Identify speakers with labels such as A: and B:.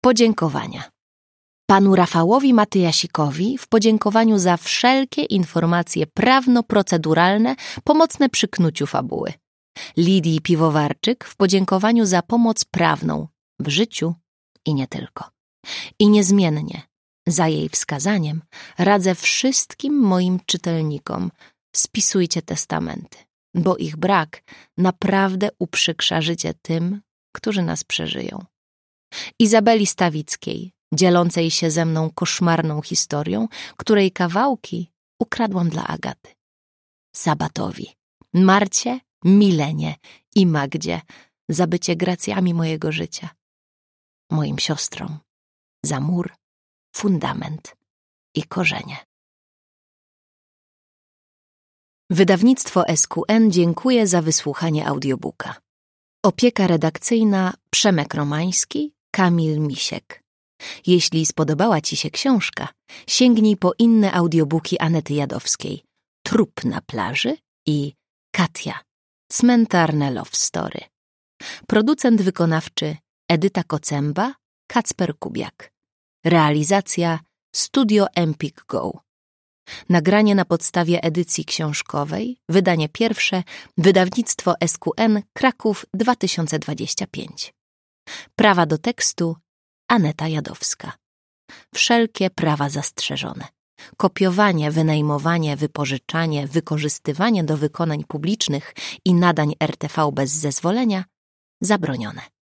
A: Podziękowania. Panu Rafałowi Matyjasikowi w podziękowaniu za wszelkie informacje prawno-proceduralne pomocne przy knuciu fabuły. Lidii Piwowarczyk w podziękowaniu za pomoc prawną w życiu i nie tylko. I niezmiennie, za jej wskazaniem, radzę wszystkim moim czytelnikom spisujcie testamenty, bo ich brak naprawdę uprzykrza życie tym, którzy nas przeżyją. Izabeli Stawickiej, dzielącej się ze mną koszmarną historią, której kawałki ukradłam dla Agaty. Sabatowi, Marcie, Milenie i Magdzie za bycie gracjami mojego życia. Moim siostrom za mur, fundament i korzenie. Wydawnictwo SQN dziękuję za wysłuchanie audiobooka. Opieka redakcyjna Przemek Romański, Kamil Misiek. Jeśli spodobała Ci się książka, sięgnij po inne audiobooki Anety Jadowskiej Trup na plaży i Katia Cmentarne Love Story. Producent wykonawczy Edyta Kocemba, Kacper Kubiak. Realizacja Studio Empik Go. Nagranie na podstawie edycji książkowej, wydanie pierwsze, wydawnictwo SQN Kraków 2025. Prawa do tekstu Aneta Jadowska. Wszelkie prawa zastrzeżone. Kopiowanie, wynajmowanie, wypożyczanie, wykorzystywanie do wykonań publicznych i nadań RTV bez zezwolenia zabronione.